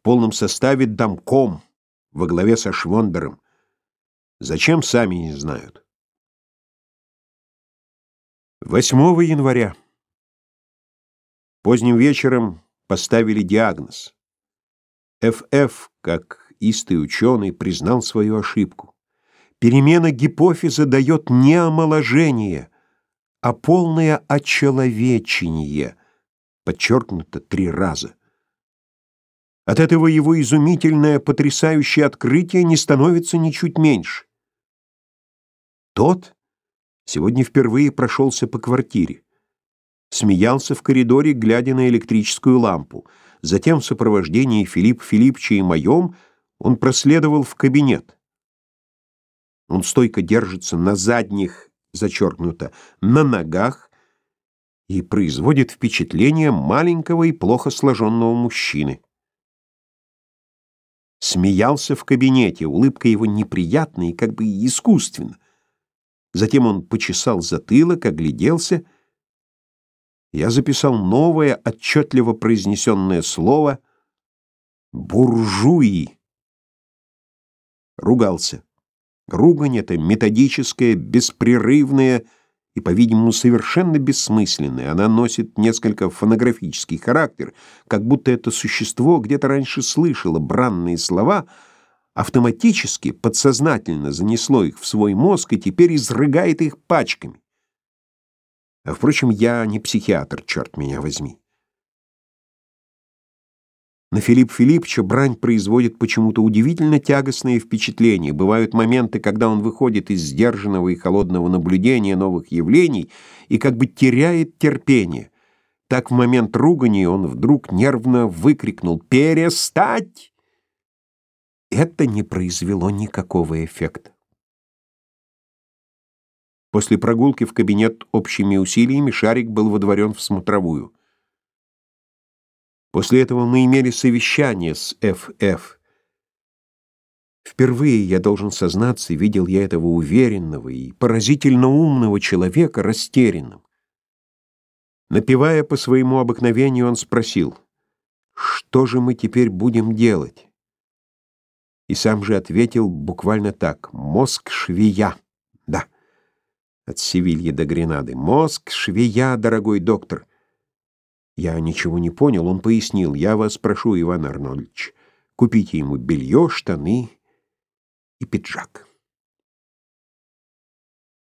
в полном составе домком во главе со Швондером. Зачем, сами не знают. 8 января. Поздним вечером поставили диагноз. ФФ, как истый ученый, признал свою ошибку. Перемена гипофиза дает не омоложение, а полное очеловечение, подчеркнуто три раза. От этого его изумительное, потрясающее открытие не становится ничуть меньше. Тот сегодня впервые прошелся по квартире. Смеялся в коридоре, глядя на электрическую лампу. Затем в сопровождении Филипп Филиппча и моем он проследовал в кабинет. Он стойко держится на задних, зачеркнуто, на ногах и производит впечатление маленького и плохо сложенного мужчины. Смеялся в кабинете, улыбка его неприятная и как бы искусственна. Затем он почесал затылок, огляделся. Я записал новое, отчетливо произнесенное слово «буржуи». Ругался. Ругань эта методическая, беспрерывная и, по-видимому, совершенно бессмысленная. Она носит несколько фонографический характер, как будто это существо где-то раньше слышало бранные слова, автоматически, подсознательно занесло их в свой мозг и теперь изрыгает их пачками. А, впрочем, я не психиатр, черт меня возьми. На Филипп Филипповича брань производит почему-то удивительно тягостные впечатления. Бывают моменты, когда он выходит из сдержанного и холодного наблюдения новых явлений и как бы теряет терпение. Так в момент ругани он вдруг нервно выкрикнул «Перестать!». Это не произвело никакого эффекта. После прогулки в кабинет общими усилиями Шарик был водворен в смотровую. После этого мы имели совещание с Ф.Ф. Впервые, я должен сознаться, видел я этого уверенного и поразительно умного человека растерянным. Напевая по своему обыкновению, он спросил, «Что же мы теперь будем делать?» И сам же ответил буквально так, «Мозг швея». Да, от Севильи до Гренады. «Мозг швея, дорогой доктор». Я ничего не понял, он пояснил. «Я вас прошу, Иван Арнольдович, купите ему белье, штаны и пиджак».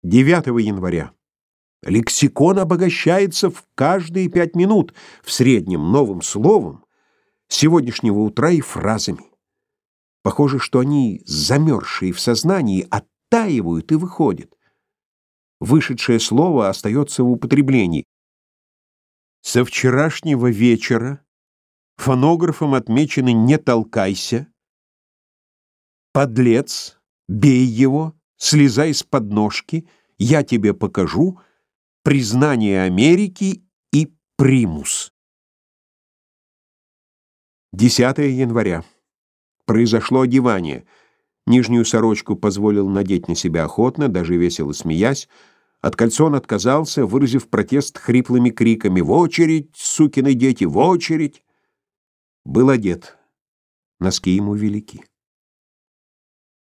9 января. Лексикон обогащается в каждые пять минут, в среднем новым словом, сегодняшнего утра и фразами. Похоже, что они, замерзшие в сознании, оттаивают и выходят. Вышедшее слово остается в употреблении. Со вчерашнего вечера фонографом отмечены «Не толкайся», «Подлец», «Бей его», «Слезай с подножки», «Я тебе покажу», «Признание Америки» и «Примус». 10 января. Произошло одевание. Нижнюю сорочку позволил надеть на себя охотно, даже весело смеясь, от кольцон отказался, выразив протест хриплыми криками «В очередь, сукины дети, в очередь!» Был одет. Носки ему велики.